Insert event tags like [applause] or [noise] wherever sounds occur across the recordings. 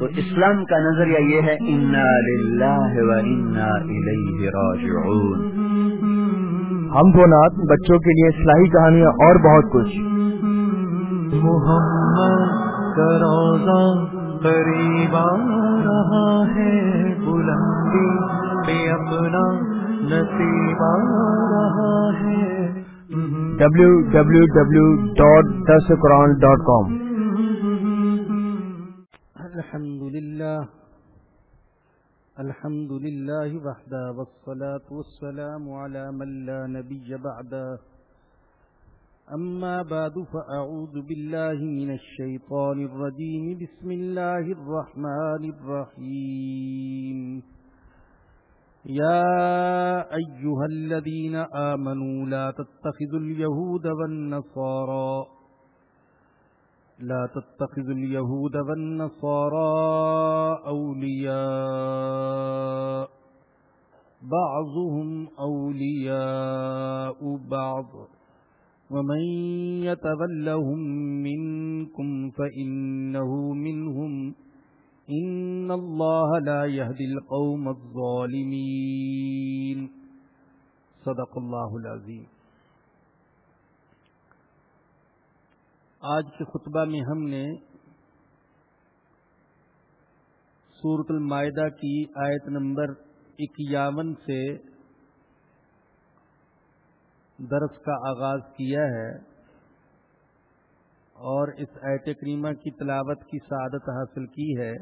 تو اسلام کا نظریہ یہ ہے انا للہ و انا الیہ راجعون ہم دو نات بچوں کے لیے اصلاحی کہانیاں اور بہت کچھ۔ محمد روزہ قریب آ رہا ہے بلندی پہ اپنا نصیب آ رہا ہے۔ ڈبلو ڈبلو الحمد الحمد لله وحده والصلاة والسلام على من لا نبي بعده. أما بعد فأعوذ بالله من الشيطان الرجيم. بسم الله الرحمن الرحيم. يا أيها الذين آمنوا لا تتخذوا اليهود والنصارى لا تتخذوا اليهود والنصارى أولياء. بعضهم أولياء بعض. ومن يتولهم منكم فإنه منهم. إن الله لا يهدي القوم الظالمين. صدق الله العظيم. آج کے خطبہ میں ہم نے سورت المائدہ کی آیت نمبر اکیاون سے درس کا آغاز کیا ہے اور اس آیت کریمہ کی تلاوت کی سعادت حاصل کی ہے۔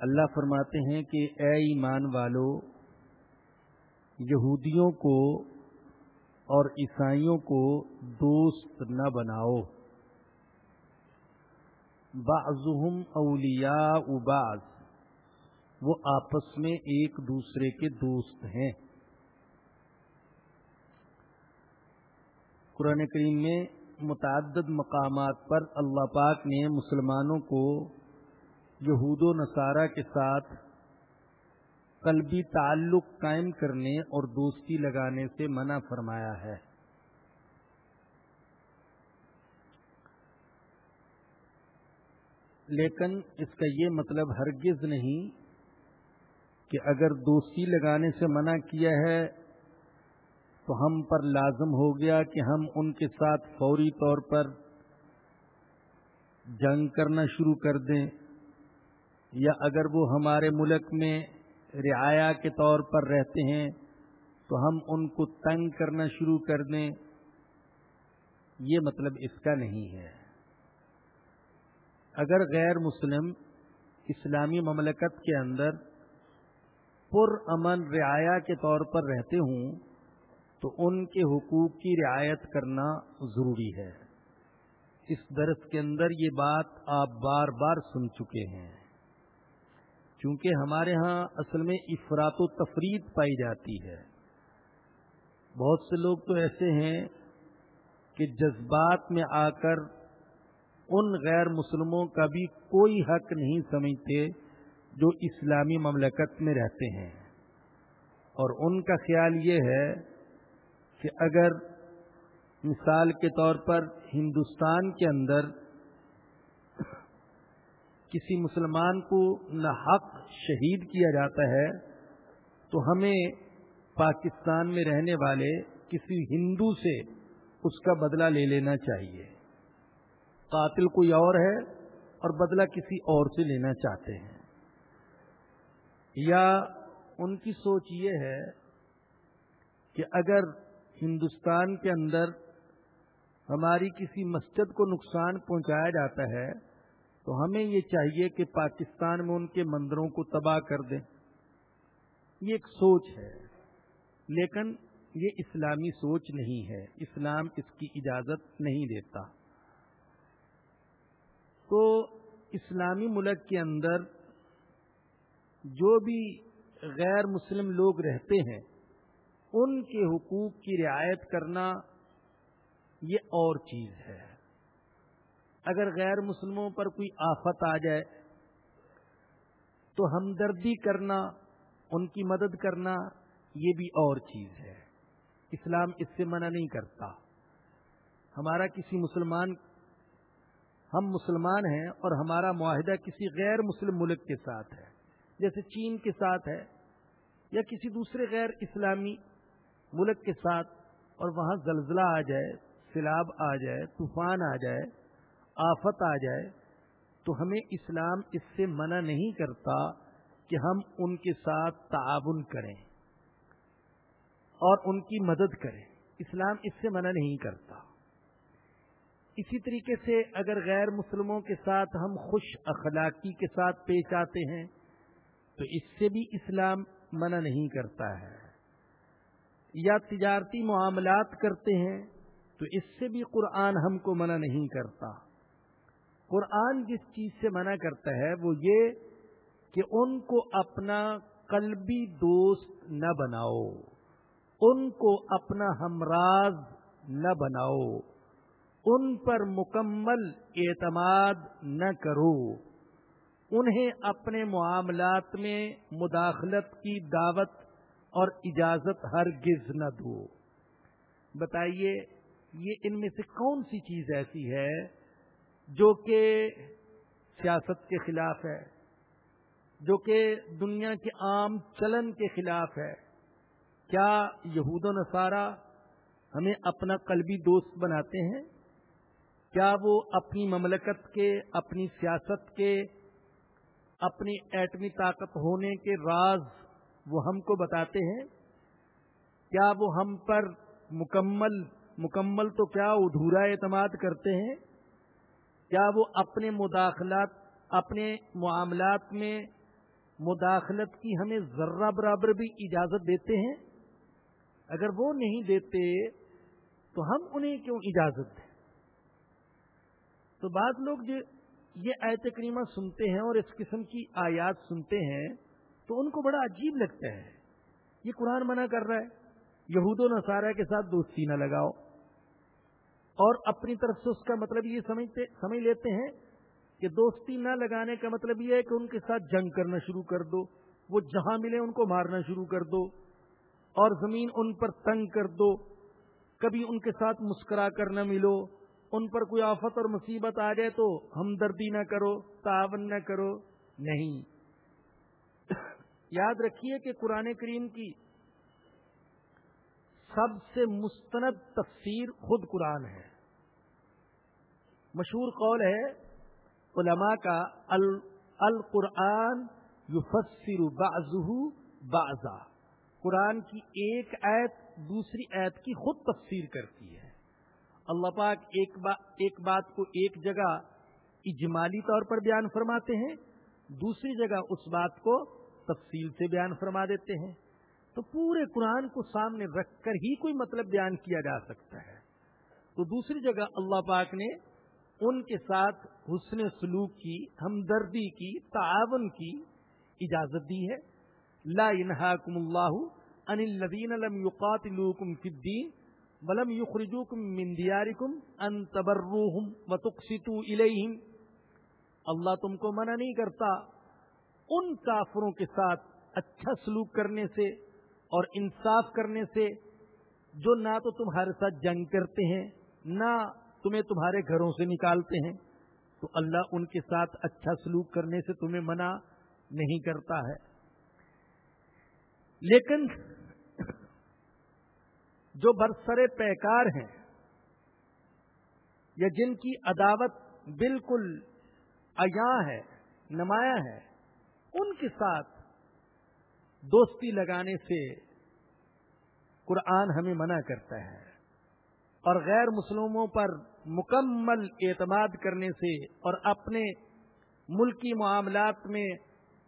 اللہ فرماتے ہیں کہ اے ایمان والو، یہودیوں کو اور عیسائیوں کو دوست نہ بناؤ۔ بعضهم اولیاء بعض، وہ آپس میں ایک دوسرے کے دوست ہیں۔ قرآن کریم میں متعدد مقامات پر اللہ پاک نے مسلمانوں کو یہود و نصارہ کے ساتھ قلبی تعلق قائم کرنے اور دوستی لگانے سے منع فرمایا ہے۔ لیکن اس کا یہ مطلب ہرگز نہیں کہ اگر دوستی لگانے سے منع کیا ہے تو ہم پر لازم ہو گیا کہ ہم ان کے ساتھ فوری طور پر جنگ کرنا شروع کر دیں یا اگر وہ ہمارے ملک میں رعایا کے طور پر رہتے ہیں، تو ہم ان کو تنگ کرنا شروع کر دیں۔ یہ مطلب اس کا نہیں ہے۔ اگر غیر مسلم اسلامی مملکت کے اندر پر امن رعایا کے طور پر رہتے ہوں، تو ان کے حقوق کی رعایت کرنا ضروری ہے۔ اس درس کے اندر یہ بات آپ بار بار سن چکے ہیں۔ کیونکہ ہمارے ہاں اصل میں افراد و تفرید پائی جاتی ہے۔ بہت سے لوگ تو ایسے ہیں کہ جذبات میں آ کر ان غیر مسلموں کا بھی کوئی حق نہیں سمجھتے جو اسلامی مملکت میں رہتے ہیں۔ اور ان کا خیال یہ ہے کہ اگر مثال کے طور پر ہندوستان کے اندر کسی مسلمان کو نہ حق شہید کیا جاتا ہے، تو ہمیں پاکستان میں رہنے والے کسی ہندو سے اس کا بدلہ لے لینا چاہیے۔ قاتل کوئی اور ہے اور بدلہ کسی اور سے لینا چاہتے ہیں۔ یا ان کی سوچ یہ ہے کہ اگر ہندوستان کے اندر ہماری کسی مسجد کو نقصان پہنچایا جاتا ہے تو ہمیں یہ چاہیے کہ پاکستان میں ان کے مندروں کو تباہ کر دیں۔ یہ ایک سوچ ہے، لیکن یہ اسلامی سوچ نہیں ہے۔ اسلام اس کی اجازت نہیں دیتا۔ تو اسلامی ملک کے اندر جو بھی غیر مسلم لوگ رہتے ہیں، ان کے حقوق کی رعایت کرنا یہ اور چیز ہے۔ اگر غیر مسلموں پر کوئی آفت آ جائے تو ہمدردی کرنا، ان کی مدد کرنا یہ بھی اور چیز ہے۔ اسلام اس سے منع نہیں کرتا۔ ہمارا کسی مسلمان، ہم مسلمان ہیں اور ہمارا معاہدہ کسی غیر مسلم ملک کے ساتھ ہے۔ جیسے چین کے ساتھ ہے یا کسی دوسرے غیر اسلامی ملک کے ساتھ اور وہاں زلزلہ آ جائے، سیلاب آ جائے، طوفان آ جائے آفت آ جائے تو ہمیں اسلام اس سے منع نہیں کرتا کہ ہم ان کے ساتھ تعاون کریں اور ان کی مدد کریں۔ اسلام اس سے منع نہیں کرتا۔ اسی طریقے سے اگر غیر مسلموں کے ساتھ ہم خوش اخلاقی کے ساتھ پیش آتے ہیں، تو اس سے بھی اسلام منع نہیں کرتا ہے۔ یا تجارتی معاملات کرتے ہیں، تو اس سے بھی قرآن ہم کو منع نہیں کرتا۔ قرآن جس چیز سے منع کرتا ہے وہ یہ کہ ان کو اپنا قلبی دوست نہ بناؤ، ان کو اپنا ہمراز نہ بناؤ، ان پر مکمل اعتماد نہ کرو۔ انہیں اپنے معاملات میں مداخلت کی دعوت اور اجازت ہرگز نہ دو۔ بتائیے، یہ ان میں سے کون سی چیز ایسی ہے جو کہ سیاست کے خلاف ہے، جو کہ دنیا کے عام چلن کے خلاف ہے۔ کیا یہود و نصارہ ہمیں اپنا قلبی دوست بناتے ہیں؟ کیا وہ اپنی مملکت کے، اپنی سیاست کے، اپنی ایٹمی طاقت ہونے کے راز وہ ہم کو بتاتے ہیں؟ کیا وہ ہم پر مکمل مکمل تو کیا ادھورا اعتماد کرتے ہیں؟ کیا وہ اپنے مداخلات، اپنے معاملات میں مداخلت کی ہمیں ذرہ برابر بھی اجازت دیتے ہیں؟ اگر وہ نہیں دیتے، تو ہم انہیں کیوں اجازت دیں؟ تو بعض لوگ جو یہ آیت کریمہ سنتے ہیں اور اس قسم کی آیات سنتے ہیں، تو ان کو بڑا عجیب لگتا ہے۔ یہ قرآن منع کر رہا ہے، یہود و نصارہ کے ساتھ دوستی نہ لگاؤ۔ اور اپنی طرف سے اس کا مطلب یہ سمجھتے سمجھ لیتے ہیں کہ دوستی نہ لگانے کا مطلب یہ ہے کہ ان کے ساتھ جنگ کرنا شروع کر دو، وہ جہاں ملے ان کو مارنا شروع کر دو اور زمین ان پر تنگ کر دو، کبھی ان کے ساتھ مسکرا کر نہ ملو، ان پر کوئی آفت اور مصیبت آ جائے تو ہمدردی نہ کرو، تعاون نہ کرو، نہیں۔ [coughs] یاد رکھیے کہ قرآن کریم کی سب سے مستند تفسیر خود قرآن ہے۔ مشہور قول ہے، علماء کا القرآن یفسر بعضه بعضا۔ قرآن کی ایک ایت دوسری ایت کی خود تفسیر کرتی ہے۔ اللہ پاک ایک با ایک بات کو ایک جگہ اجمالی طور پر بیان فرماتے ہیں، دوسری جگہ اس بات کو تفصیل سے بیان فرما دیتے ہیں۔ تو پورے قرآن کو سامنے رکھ کر ہی کوئی مطلب بیان کیا جا سکتا ہے۔ تو دوسری جگہ اللہ پاک نے ان کے ساتھ حسن سلوک کی، ہمدردی کی، تعاون کی اجازت دی ہے۔ لا ينهاكم الله عن الذين لم يقاتلوكم في الدين ولم يخرجوكم من دياركم ان تبروهم وتقسطوا اليهم اللہ تم کو منع نہیں کرتا ان کافروں کے ساتھ اچھا سلوک کرنے سے اور انصاف کرنے سے جو نہ تو تمہارے ساتھ جنگ کرتے ہیں، نہ تمہیں تمہارے گھروں سے نکالتے ہیں، تو اللہ ان کے ساتھ اچھا سلوک کرنے سے تمہیں منع نہیں کرتا ہے۔ لیکن جو برسر پیکار ہیں یا جن کی عداوت بالکل ایا ہے، نمایاں ہے، ان کے ساتھ دوستی لگانے سے قرآن ہمیں منع کرتا ہے اور غیر مسلموں پر مکمل اعتماد کرنے سے اور اپنے ملکی معاملات میں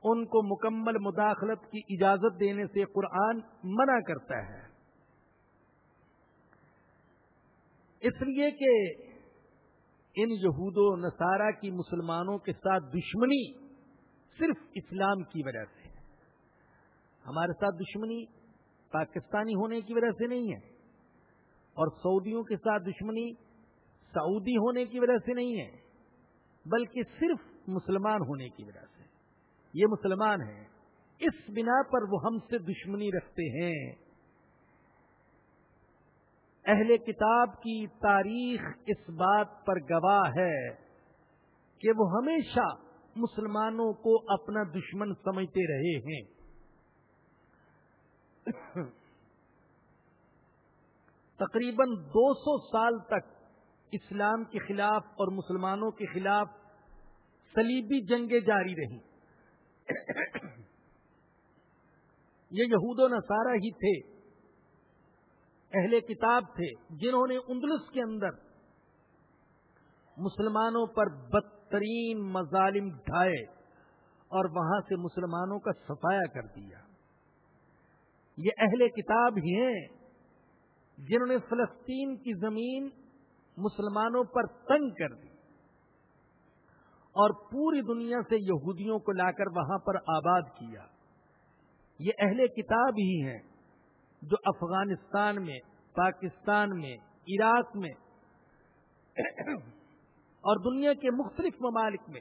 ان کو مکمل مداخلت کی اجازت دینے سے قرآن منع کرتا ہے۔ اس لیے کہ ان یہود و نصارہ کی مسلمانوں کے ساتھ دشمنی صرف اسلام کی وجہ سے ہمارے ساتھ دشمنی پاکستانی ہونے کی وجہ سے نہیں ہے اور سعودیوں کے ساتھ دشمنی سعودی ہونے کی وجہ سے نہیں ہے، بلکہ صرف مسلمان ہونے کی وجہ سے۔ یہ مسلمان ہیں، اس بنا پر وہ ہم سے دشمنی رکھتے ہیں۔ اہل کتاب کی تاریخ اس بات پر گواہ ہے کہ وہ ہمیشہ مسلمانوں کو اپنا دشمن سمجھتے رہے ہیں۔ تقریباً دو سو سال تک اسلام کے خلاف اور مسلمانوں کے خلاف سلیبی جنگیں جاری رہی یہ یہود و نصارہ ہی تھے، اہل کتاب تھے، جنہوں نے اندلس کے اندر مسلمانوں پر بدترین مظالم ڈھائے اور وہاں سے مسلمانوں کا صفایا کر دیا۔ یہ اہل کتاب ہی ہیں جنہوں نے فلسطین کی زمین مسلمانوں پر تنگ کر دی اور پوری دنیا سے یہودیوں کو لا کر وہاں پر آباد کیا۔ یہ اہل کتاب ہی ہیں جو افغانستان میں، پاکستان میں، عراق میں اور دنیا کے مختلف ممالک میں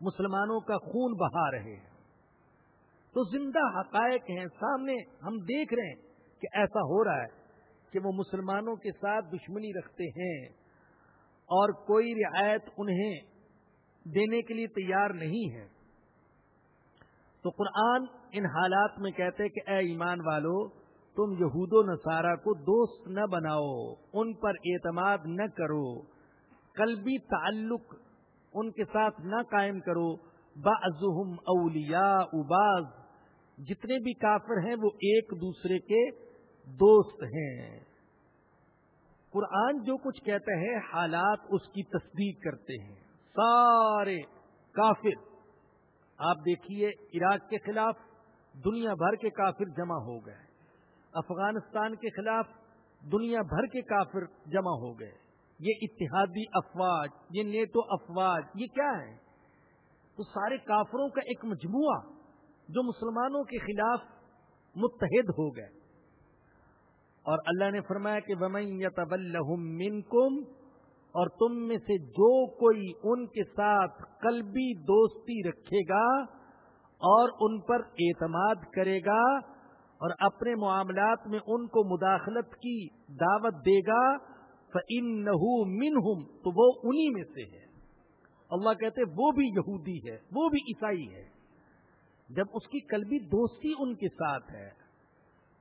مسلمانوں کا خون بہا رہے ہیں۔ تو زندہ حقائق ہیں۔ سامنے ہم دیکھ رہے ہیں کہ ایسا ہو رہا ہے کہ وہ مسلمانوں کے ساتھ دشمنی رکھتے ہیں اور کوئی رعایت انہیں دینے کے لیے تیار نہیں ہے۔ تو قرآن ان حالات میں کہتے کہ اے ایمان والو، تم یہود و نصارہ کو دوست نہ بناؤ، ان پر اعتماد نہ کرو، قلبی تعلق ان کے ساتھ نہ قائم کرو۔ بعضهم اولیاء اباز جتنے بھی کافر ہیں وہ ایک دوسرے کے دوست ہیں۔ قرآن جو کچھ کہتا ہے، حالات اس کی تصدیق کرتے ہیں۔ سارے کافر۔ آپ دیکھیے، عراق کے خلاف دنیا بھر کے کافر جمع ہو گئے۔ افغانستان کے خلاف دنیا بھر کے کافر جمع ہو گئے۔ یہ اتحادی افواج، یہ نیٹو افواج، یہ کیا ہے؟ تو سارے کافروں کا ایک مجموعہ۔ جو مسلمانوں کے خلاف متحد ہو گئے۔ اور اللہ نے فرمایا کہ ومن یتبلہم منکم اور تم میں سے جو کوئی ان کے ساتھ قلبی دوستی رکھے گا اور ان پر اعتماد کرے گا اور اپنے معاملات میں ان کو مداخلت کی دعوت دے گا مِنْهُمْ، تو وہ انہی میں سے ہے۔ اللہ کہتے وہ بھی یہودی ہے، وہ بھی عیسائی ہے۔ جب اس کی قلبی دوستی ان کے ساتھ ہے،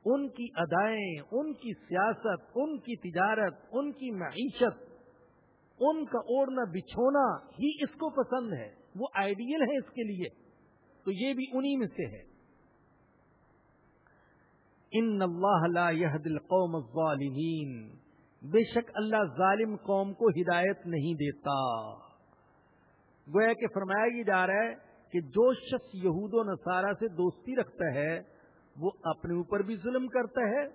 ان کی ادائیں، ان کی سیاست، ان کی تجارت، ان کی معیشت، ان کا اوڑنا بچھونا ہی اس کو پسند ہے، وہ آئیڈیل ہے اس کے لیے، تو یہ بھی انہی میں سے ہے۔ ان اللہ لا يهد القوم الظالمین، بے شک اللہ ظالم قوم کو ہدایت نہیں دیتا۔ گویا کہ فرمایا یہ جا رہا ہے کہ جو شخص یہود و نصارہ سے دوستی رکھتا ہے، وہ اپنے اوپر بھی ظلم کرتا ہے،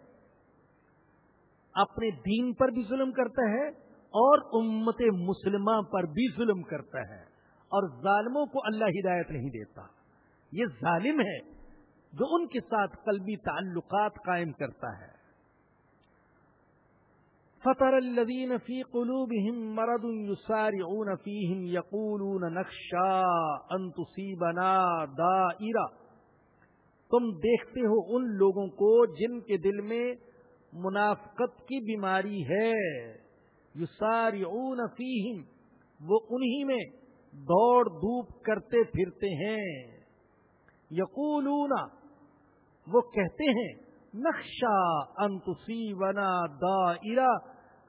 اپنے دین پر بھی ظلم کرتا ہے اور امت مسلمہ پر بھی ظلم کرتا ہے۔ اور ظالموں کو اللہ ہدایت نہیں دیتا۔ یہ ظالم ہے جو ان کے ساتھ قلبی تعلقات قائم کرتا ہے۔ فطر الذين في قلوبهم مرض يسارعون فيهم يقولون نخشى ان تصيبنا دائرہ تم دیکھتے ہو ان لوگوں کو جن کے دل میں منافقت کی بیماری ہے۔ یسارعون فیہم وہ انہی میں دوڑ دھوپ کرتے پھرتے ہیں۔ یقولون وہ کہتے ہیں نقشہ انتسی ونا دا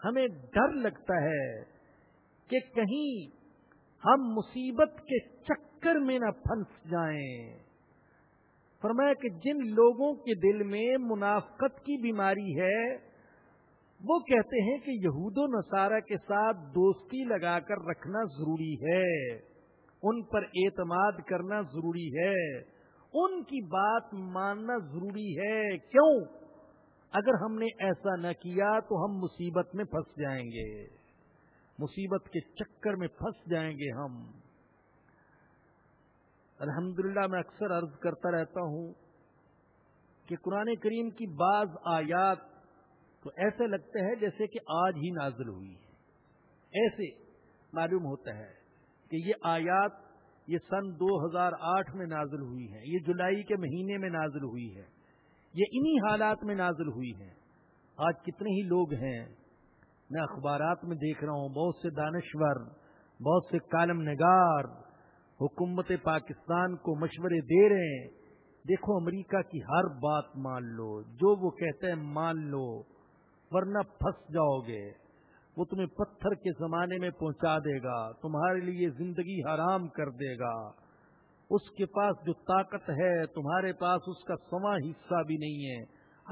ہمیں ڈر لگتا ہے کہ کہیں ہم مصیبت کے چکر میں نہ پھنس جائیں۔ فرمایا کہ جن لوگوں کے دل میں منافقت کی بیماری ہے، وہ کہتے ہیں کہ یہود و نصارہ کے ساتھ دوستی لگا کر رکھنا ضروری ہے۔ ان پر اعتماد کرنا ضروری ہے۔ ان کی بات ماننا ضروری ہے۔ کیوں؟ اگر ہم نے ایسا نہ کیا تو ہم مصیبت میں پھنس جائیں گے۔ مصیبت کے چکر میں پھنس جائیں گے ہم۔ الحمدللہ میں اکثر عرض کرتا رہتا ہوں کہ قرآن کریم کی بعض آیات تو ایسے لگتے ہیں جیسے کہ آج ہی نازل ہوئی ہے ایسے معلوم ہوتا ہے کہ یہ آیات یہ سن دو ہزار آٹھ میں نازل ہوئی ہے یہ جولائی کے مہینے میں نازل ہوئی ہے یہ انہی حالات میں نازل ہوئی ہے آج کتنے ہی لوگ ہیں، میں اخبارات میں دیکھ رہا ہوں، بہت سے دانشور، بہت سے کالم نگار، حکومت پاکستان کو مشورے دے رہے ہیں۔ دیکھو امریکہ کی ہر بات مان لو، جو وہ کہتے ہیں مان لو، ورنہ پھنس جاؤ گے۔ وہ تمہیں پتھر کے زمانے میں پہنچا دے گا، تمہارے لیے زندگی حرام کر دے گا۔ اس کے پاس جو طاقت ہے، تمہارے پاس اس کا سواں حصہ بھی نہیں ہے،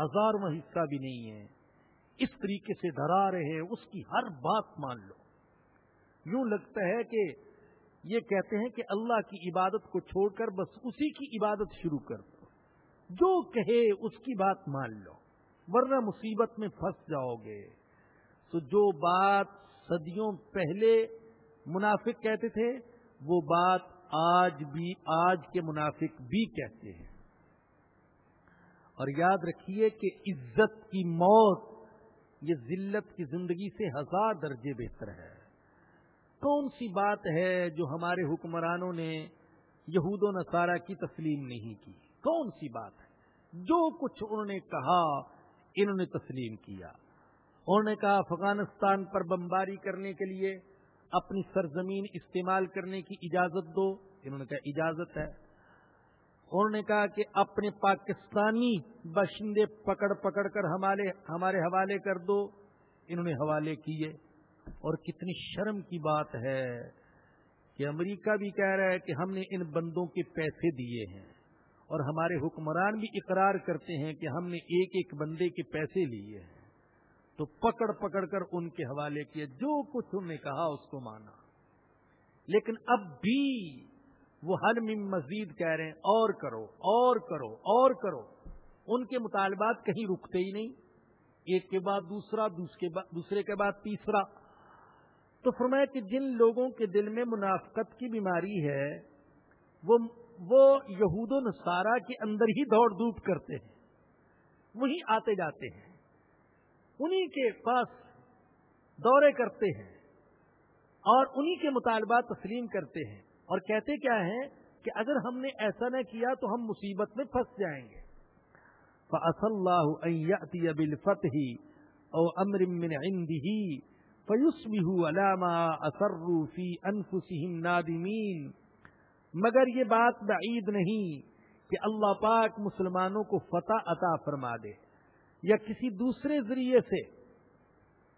ہزارواں حصہ بھی نہیں ہے۔ اس طریقے سے ڈرا رہے، اس کی ہر بات مان لو۔ یوں لگتا ہے کہ یہ کہتے ہیں کہ اللہ کی عبادت کو چھوڑ کر بس اسی کی عبادت شروع کر دو۔ جو کہے، اس کی بات مان لو، ورنہ مصیبت میں پھنس جاؤ گے۔ تو جو بات صدیوں پہلے منافق کہتے تھے، وہ بات آج بھی، آج کے منافق بھی کہتے ہیں۔ اور یاد رکھیے کہ عزت کی موت یہ ذلت کی زندگی سے ہزار درجے بہتر ہے۔ کون سی بات ہے جو ہمارے حکمرانوں نے یہود و نصارہ کی تسلیم نہیں کی؟ کون سی بات ہے؟ جو کچھ انہوں نے کہا، انہوں نے تسلیم کیا۔ انہوں نے کہا افغانستان پر بمباری کرنے کے لیے اپنی سرزمین استعمال کرنے کی اجازت دو۔ انہوں نے کہا اجازت ہے۔ انہوں نے کہا کہ اپنے پاکستانی باشندے پکڑ پکڑ کر ہمارے ہمارے حوالے کر دو۔ انہوں نے حوالے کیے۔ اور کتنی شرم کی بات ہے کہ امریکہ بھی کہہ رہا ہے کہ ہم نے ان بندوں کے پیسے دیے ہیں۔ اور ہمارے حکمران بھی اقرار کرتے ہیں کہ ہم نے ایک ایک بندے کے پیسے لیے ہیں۔ تو پکڑ پکڑ کر ان کے حوالے کیے، جو کچھ انہوں نے کہا اس کو مانا۔ لیکن اب بھی وہ ہر مزید کہہ رہے ہیں، اور کرو اور کرو اور کرو۔ ان کے مطالبات کہیں رکتے ہی نہیں۔ ایک کے بعد دوسرا دوسرے کے بعد تیسرا۔ تو فرمایا کہ جن لوگوں کے دل میں منافقت کی بیماری ہے، وہ وہ یہود و نصارہ کے اندر ہی دوڑ دھوپ کرتے ہیں۔ وہی آتے جاتے ہیں۔ انہی کے پاس دورے کرتے ہیں اور انہی کے مطالبات تسلیم کرتے ہیں اور کہتے کیا ہیں کہ اگر ہم نے ایسا نہ کیا تو ہم مصیبت میں پھنس جائیں گے۔ فَأَصَلَّهُ أَن بِالْفَتْحِ أَوْ أَمْرٍ مِّنْ عِنْدِهِ علامہ اثرو فی نادمین مگر یہ بات بعید نہیں کہ اللہ پاک مسلمانوں کو فتح عطا فرما دے۔ یا کسی دوسرے ذریعے سے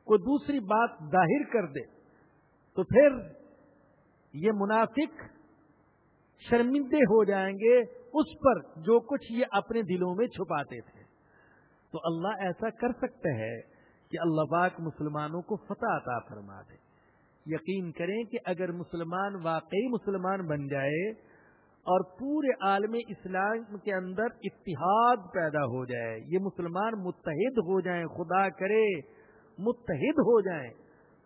کوئی دوسری بات ظاہر کر دے، تو پھر یہ منافق شرمندے ہو جائیں گے اس پر جو کچھ یہ اپنے دلوں میں چھپاتے تھے۔ تو اللہ ایسا کر سکتا ہے کہ اللہ پاک مسلمانوں کو فتح عطا فرما دے۔ یقین کریں کہ اگر مسلمان واقعی مسلمان بن جائے اور پورے عالم اسلام کے اندر اتحاد پیدا ہو جائے، یہ مسلمان متحد ہو جائیں، خدا کرے، متحد ہو جائیں،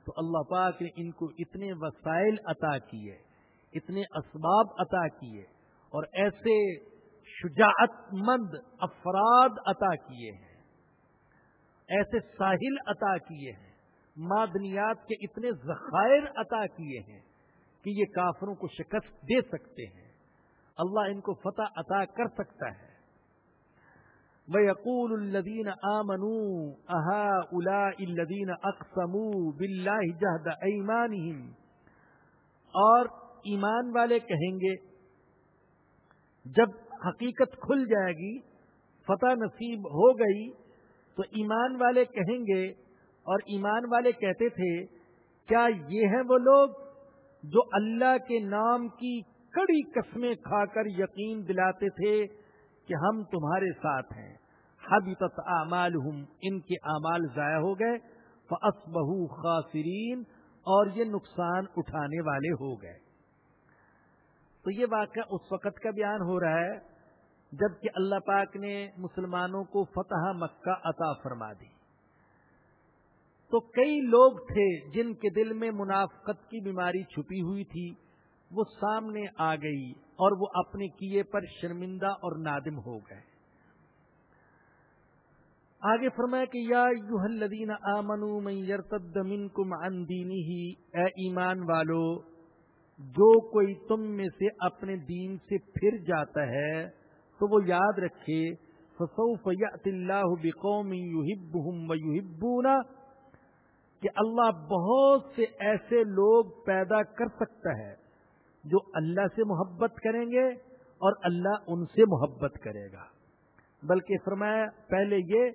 تو اللہ پاک نے ان کو اتنے وسائل عطا کیے، اتنے اسباب عطا کیے اور ایسے شجاعت مند افراد عطا کیے ہیں، ایسے ساحل عطا کیے ہیں، معدنیات کے اتنے ذخائر عطا کیے ہیں کہ یہ کافروں کو شکست دے سکتے ہیں۔ اللہ ان کو فتح عطا کر سکتا ہے۔ وَيَقُولُ الَّذِينَ آمَنُوا أَهَا أُولَاءِ الَّذِينَ أَقْسَمُوا بِاللَّهِ جَهْدَ أَيْمَانِهِمْ۔ اور ایمان والے کہیں گے، جب حقیقت کھل جائے گی، فتح نصیب ہو گئی، تو ایمان والے کہیں گے۔ اور ایمان والے کہتے تھے، کیا یہ ہیں وہ لوگ جو اللہ کے نام کی کڑی قسمیں کھا کر یقین دلاتے تھے کہ ہم تمہارے ساتھ ہیں۔ حبیطت اعمال ان کے اعمال ضائع ہو گئے۔ فس بہو خاصرین اور یہ نقصان اٹھانے والے ہو گئے۔ تو یہ واقعہ اس وقت کا بیان ہو رہا ہے جبکہ اللہ پاک نے مسلمانوں کو فتح مکہ عطا فرما دی۔ تو کئی لوگ تھے جن کے دل میں منافقت کی بیماری چھپی ہوئی تھی۔ وہ سامنے آ گئی اور وہ اپنے کیے پر شرمندہ اور نادم ہو گئے۔ آگے فرمایا کہ یا الذین آمنوا من یرتد منکم عن دینہ، اے ایمان والو، جو کوئی تم میں سے اپنے دین سے پھر جاتا ہے تو وہ یاد رکھے، فسوف یأت اللہ بقوم یحبہم ویحبونا کہ اللہ بہت سے ایسے لوگ پیدا کر سکتا ہے۔ جو اللہ سے محبت کریں گے اور اللہ ان سے محبت کرے گا۔ بلکہ فرمایا پہلے یہ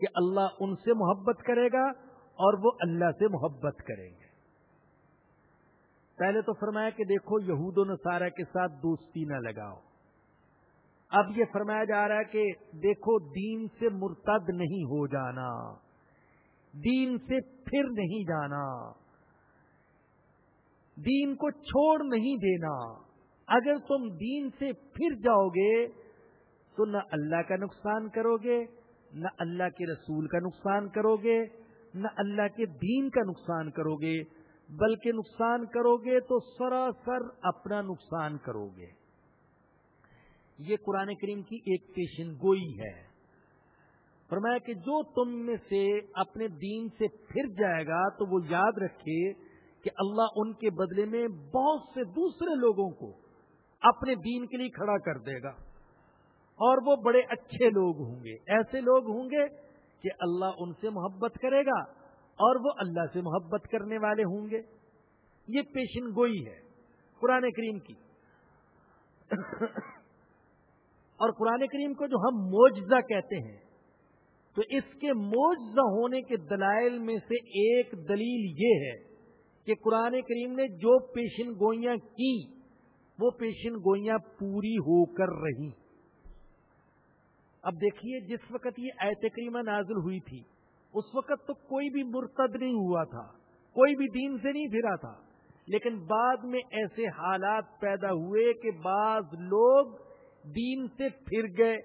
کہ اللہ ان سے محبت کرے گا اور وہ اللہ سے محبت کریں گے۔ پہلے تو فرمایا کہ دیکھو یہود و نصارہ کے ساتھ دوستی نہ لگاؤ۔ اب یہ فرمایا جا رہا ہے کہ دیکھو دین سے مرتد نہیں ہو جانا۔ دین سے پھر نہیں جانا۔ دین کو چھوڑ نہیں دینا۔ اگر تم دین سے پھر جاؤ گے، تو نہ اللہ کا نقصان کرو گے، نہ اللہ کے رسول کا نقصان کرو گے، نہ اللہ کے دین کا نقصان کرو گے۔ بلکہ نقصان کرو گے تو سراسر اپنا نقصان کرو گے۔ یہ قرآن کریم کی ایک پیشن گوئی ہے۔ فرمایا کہ جو تم میں سے اپنے دین سے پھر جائے گا تو وہ یاد رکھے کہ اللہ ان کے بدلے میں بہت سے دوسرے لوگوں کو اپنے دین کے لیے کھڑا کر دے گا۔ اور وہ بڑے اچھے لوگ ہوں گے۔ ایسے لوگ ہوں گے کہ اللہ ان سے محبت کرے گا اور وہ اللہ سے محبت کرنے والے ہوں گے۔ یہ پیشن گوئی ہے قرآن کریم کی۔ اور قرآن کریم کو جو ہم موجزہ کہتے ہیں، تو اس کے موجزہ ہونے کے دلائل میں سے ایک دلیل یہ ہے کہ قرآن کریم نے جو پیشن گوئیاں کی، وہ پیشن گوئیاں پوری ہو کر رہی اب دیکھیے، جس وقت یہ ایت کریمہ نازل ہوئی تھی، اس وقت تو کوئی بھی مرتد نہیں ہوا تھا، کوئی بھی دین سے نہیں پھرا تھا۔ لیکن بعد میں ایسے حالات پیدا ہوئے کہ بعض لوگ دین سے پھر گئے،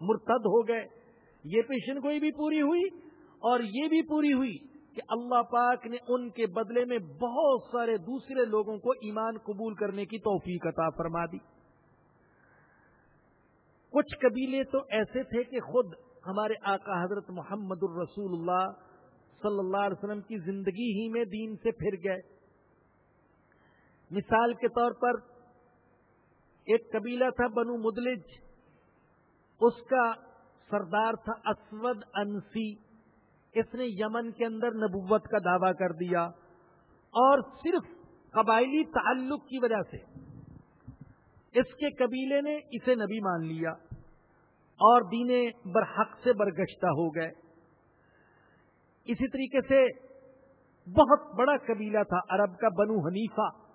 مرتد ہو گئے۔ یہ پیشن گوئی بھی پوری ہوئی اور یہ بھی پوری ہوئی۔ کہ اللہ پاک نے ان کے بدلے میں بہت سارے دوسرے لوگوں کو ایمان قبول کرنے کی توفیق عطا فرما دی۔ کچھ قبیلے تو ایسے تھے کہ خود ہمارے آقا حضرت محمد الرسول اللہ صلی اللہ علیہ وسلم کی زندگی ہی میں دین سے پھر گئے۔ مثال کے طور پر ایک قبیلہ تھا بنو مدلج، اس کا سردار تھا اسود انسی۔ اس نے یمن کے اندر نبوت کا دعویٰ کر دیا اور صرف قبائلی تعلق کی وجہ سے اس کے قبیلے نے اسے نبی مان لیا اور دین برحق سے برگشتہ ہو گئے۔ اسی طریقے سے بہت بڑا قبیلہ تھا عرب کا بنو حنیفہ۔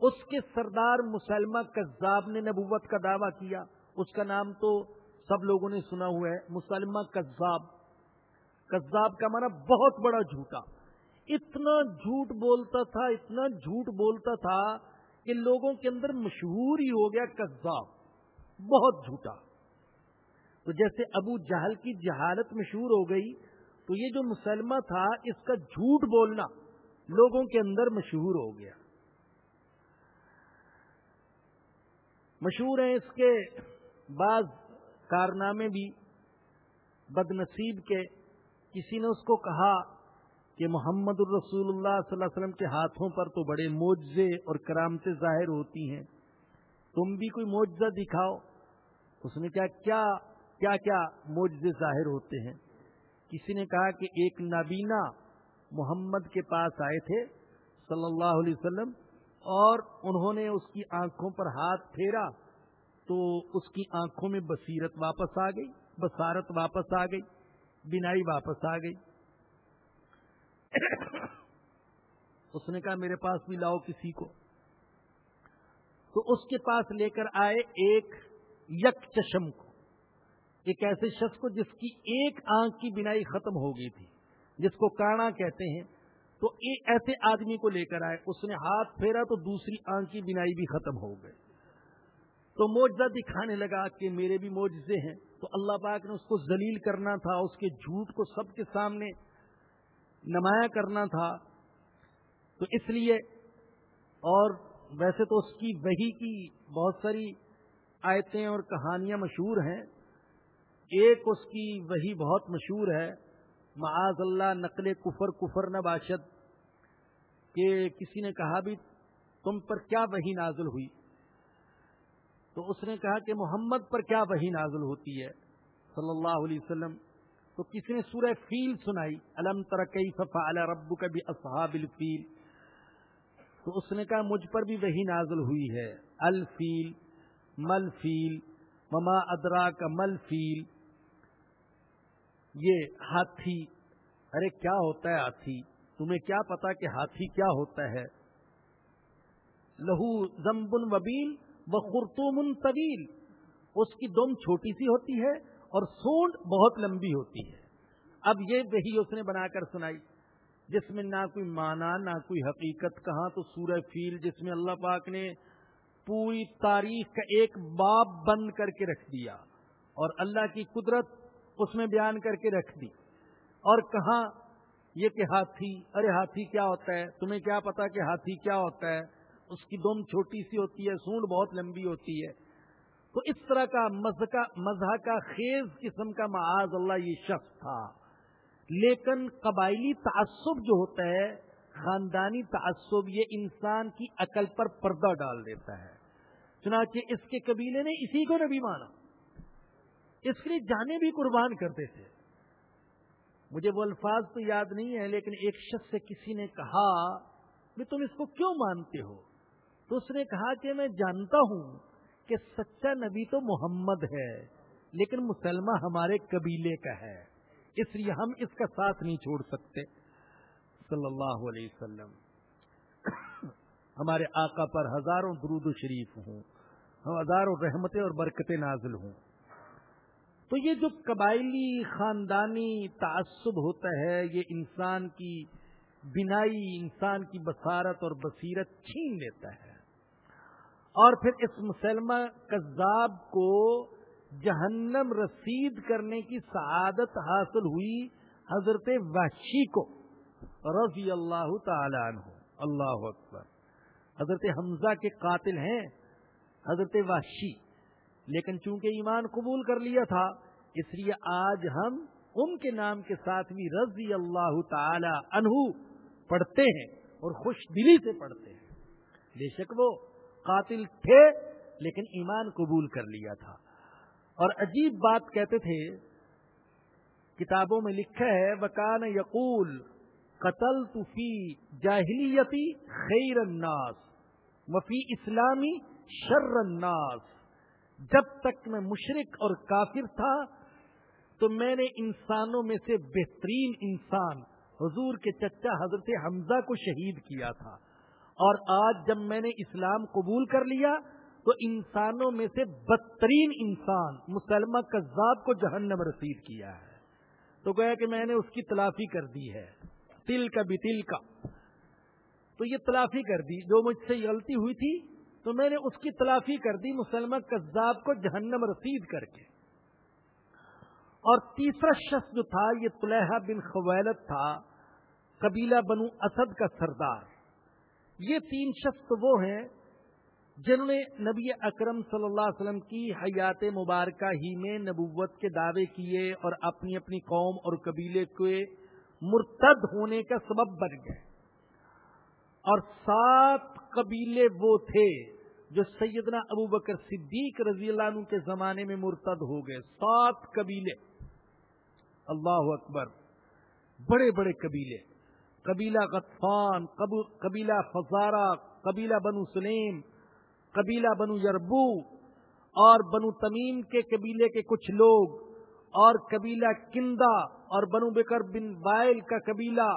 اس کے سردار مسلمہ کذاب نے نبوت کا دعویٰ کیا۔ اس کا نام تو سب لوگوں نے سنا ہوا ہے، مسلمہ کذاب۔ کذاب کا مانا بہت بڑا جھوٹا۔ اتنا جھوٹ بولتا تھا، اتنا جھوٹ بولتا تھا کہ لوگوں کے اندر مشہور ہی ہو گیا کذاب۔ بہت جھوٹا۔ تو جیسے ابو جہل کی جہالت مشہور ہو گئی، تو یہ جو مسلمہ تھا، اس کا جھوٹ بولنا لوگوں کے اندر مشہور ہو گیا۔ مشہور ہیں اس کے بعض کارنامے بھی بد نصیب کے۔ کسی نے اس کو کہا کہ محمد الرسول اللہ صلی اللہ علیہ وسلم کے ہاتھوں پر تو بڑے معجزے اور کرامتیں ظاہر ہوتی ہیں۔ تم بھی کوئی معجزہ دکھاؤ۔ اس نے کہا، کیا کیا کیا معجزے ظاہر ہوتے ہیں؟ کسی نے کہا کہ ایک نابینا محمد کے پاس آئے تھے صلی اللہ علیہ وسلم اور انہوں نے اس کی آنکھوں پر ہاتھ پھیرا تو اس کی آنکھوں میں بصیرت واپس آ گئی، بصارت واپس آ گئی۔ بینائی واپس آ گئی۔ اس نے کہا، میرے پاس بھی لاؤ کسی کو۔ تو اس کے پاس لے کر آئے ایک یک چشم کو۔ ایک ایسے شخص کو جس کی ایک آنکھ کی بینائی ختم ہو گئی تھی، جس کو کانا کہتے ہیں۔ تو ایک ایسے آدمی کو لے کر آئے۔ اس نے ہاتھ پھیرا تو دوسری آنکھ کی بینائی بھی ختم ہو گئی۔ تو موجزہ دکھانے لگا کہ میرے بھی موجزے ہیں۔ تو اللہ پاک نے اس کو ذلیل کرنا تھا، اس کے جھوٹ کو سب کے سامنے نمایاں کرنا تھا۔ تو اس لیے اور ویسے تو اس کی وہی کی بہت ساری آیتیں اور کہانیاں مشہور ہیں۔ ایک اس کی وہی بہت مشہور ہے، معاذ اللہ نقل کفر کفر نہ باشد، کہ کسی نے کہا بھی تم پر کیا وہی نازل ہوئی؟ تو اس نے کہا کہ محمد پر کیا وہی نازل ہوتی ہے؟ صلی اللہ علیہ وسلم۔ تو کسی نے سورہ فیل سنائی؟ الم ترقی ففا ربو کا بھی اصحاب الفیل۔ تو اس نے کہا مجھ پر بھی وہی نازل ہوئی ہے۔ الفیل مل فیل مما ادرا کا مل فیل یہ ہاتھی۔ ارے کیا ہوتا ہے ہاتھی؟ تمہیں کیا پتا کہ ہاتھی کیا ہوتا ہے؟ لہو زمبن وبیل و خرطوم طویل۔ اس کی دم چھوٹی سی ہوتی ہے اور سونڈ بہت لمبی ہوتی ہے۔ اب یہ وہی اس نے بنا کر سنائی، جس میں نہ کوئی مانا نہ کوئی حقیقت۔ کہاں تو سورہ فیل، جس میں اللہ پاک نے پوری تاریخ کا ایک باب بند کر کے رکھ دیا اور اللہ کی قدرت اس میں بیان کر کے رکھ دی۔ اور کہاں یہ کہ ہاتھی، ارے ہاتھی کیا ہوتا ہے؟ تمہیں کیا پتا کہ ہاتھی کیا ہوتا ہے؟ اس کی دم چھوٹی سی ہوتی ہے، سونڈ بہت لمبی ہوتی ہے۔ تو اس طرح کا مزہ کا خیز قسم کا معاذ اللہ یہ شخص تھا۔ لیکن قبائلی تعصب جو ہوتا ہے، خاندانی تعصب یہ انسان کی عقل پر پردہ ڈال دیتا ہے۔ چنانچہ اس کے قبیلے نے اسی کو نبی مانا۔ اس کے لیے جانے بھی قربان کرتے تھے۔ مجھے وہ الفاظ تو یاد نہیں ہے لیکن ایک شخص سے کسی نے کہا کہ تم اس کو کیوں مانتے ہو؟ تو اس نے کہا کہ میں جانتا ہوں کہ سچا نبی تو محمد ہے، لیکن مسلمہ ہمارے قبیلے کا ہے، اس لیے ہم اس کا ساتھ نہیں چھوڑ سکتے۔ صلی اللہ علیہ وسلم، ہمارے آقا پر ہزاروں درود و شریف ہوں، ہزاروں رحمتیں اور برکتیں نازل ہوں۔ تو یہ جو قبائلی خاندانی تعصب ہوتا ہے، یہ انسان کی بنائی، انسان کی بصارت اور بصیرت چھین لیتا ہے۔ اور پھر اس مسلمہ کذاب کو جہنم رسید کرنے کی سعادت حاصل ہوئی حضرت وحشی کو، رضی اللہ تعالی عنہ، اللہ اکبر۔ حضرت حمزہ کے قاتل ہیں حضرت وحشی، لیکن چونکہ ایمان قبول کر لیا تھا، اس لیے آج ہم ان کے نام کے ساتھ بھی رضی اللہ تعالی عنہ پڑھتے ہیں اور خوش دلی سے پڑھتے ہیں۔ بے شک وہ قاتل تھے لیکن ایمان قبول کر لیا تھا۔ اور عجیب بات کہتے تھے، کتابوں میں لکھا ہے وکان یقول قتل فی جاہلیتی خیر الناس وفی اسلامی شر الناس۔ جب تک میں مشرق اور کافر تھا تو میں نے انسانوں میں سے بہترین انسان حضور کے چچا حضرت حمزہ کو شہید کیا تھا۔ اور آج جب میں نے اسلام قبول کر لیا تو انسانوں میں سے بدترین انسان مسلمہ کذاب کو جہنم رسید کیا ہے۔ تو گویا کہ میں نے اس کی تلافی کر دی ہے۔ تل کا بھی تل کا تو یہ تلافی کر دی۔ جو مجھ سے غلطی ہوئی تھی تو میں نے اس کی تلافی کر دی مسلمہ کذاب کو جہنم رسید کر کے۔ اور تیسرا شخص جو تھا، یہ طلحہ بن خویلت تھا، قبیلہ بنو اسد کا سردار۔ یہ تین شخص وہ ہیں جنہوں نے نبی اکرم صلی اللہ علیہ وسلم کی حیات مبارکہ ہی میں نبوت کے دعوے کیے اور اپنی اپنی قوم اور قبیلے کے مرتد ہونے کا سبب بن گئے۔ اور سات قبیلے وہ تھے جو سیدنا ابو بکر صدیق رضی اللہ عنہ کے زمانے میں مرتد ہو گئے۔ سات قبیلے۔ اللہ اکبر۔ بڑے بڑے قبیلے۔ قبیلہ غطفان قبیلہ فزارہ قبیلہ بنو سلیم، قبیلہ بنو یربو، اور بنو تمیم کے قبیلے کے کچھ لوگ، اور قبیلہ کندا، اور بنو بکر بن وائل کا قبیلہ۔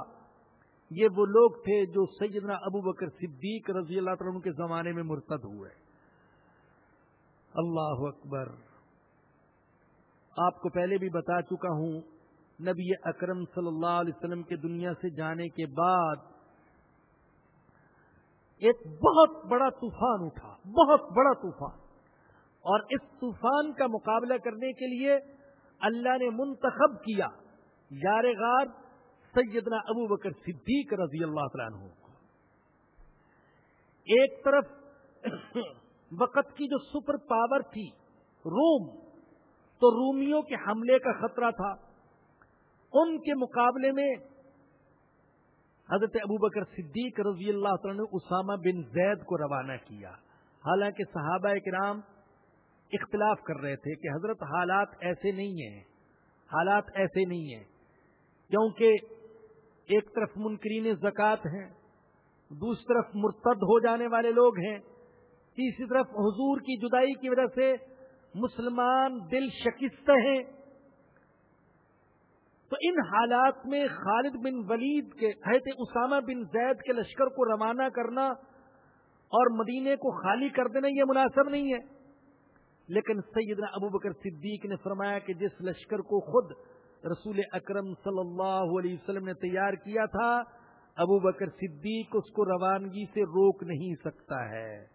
یہ وہ لوگ تھے جو سیدنا ابو بکر صدیق رضی اللہ عنہ کے زمانے میں مرتد ہوئے۔ اللہ اکبر۔ آپ کو پہلے بھی بتا چکا ہوں نبی اکرم صلی اللہ علیہ وسلم کے دنیا سے جانے کے بعد ایک بہت بڑا طوفان اٹھا، بہت بڑا طوفان۔ اور اس طوفان کا مقابلہ کرنے کے لیے اللہ نے منتخب کیا یار غار سیدنا ابو بکر صدیق رضی اللہ عنہ ایک طرف وقت کی جو سپر پاور تھی روم، تو رومیوں کے حملے کا خطرہ تھا۔ ان کے مقابلے میں حضرت ابو بکر صدیق رضی اللہ تعالیٰ نے اسامہ بن زید کو روانہ کیا۔ حالانکہ صحابہ کرام اختلاف کر رہے تھے کہ حضرت حالات ایسے نہیں ہیں۔ حالات ایسے نہیں ہیں۔ کیونکہ ایک طرف منکرین زکوٰۃ ہیں، دوسری طرف مرتد ہو جانے والے لوگ ہیں۔ تیسری طرف حضور کی جدائی کی وجہ سے مسلمان دل شکست ہیں۔ تو ان حالات میں خالد بن ولید کے حیرت اسامہ بن زید کے لشکر کو روانہ کرنا اور مدینے کو خالی کر دینا یہ مناسب نہیں ہے۔ لیکن سیدنا ابو بکر صدیق نے فرمایا کہ جس لشکر کو خود رسول اکرم صلی اللہ علیہ وسلم نے تیار کیا تھا، ابو بکر صدیق اس کو روانگی سے روک نہیں سکتا ہے۔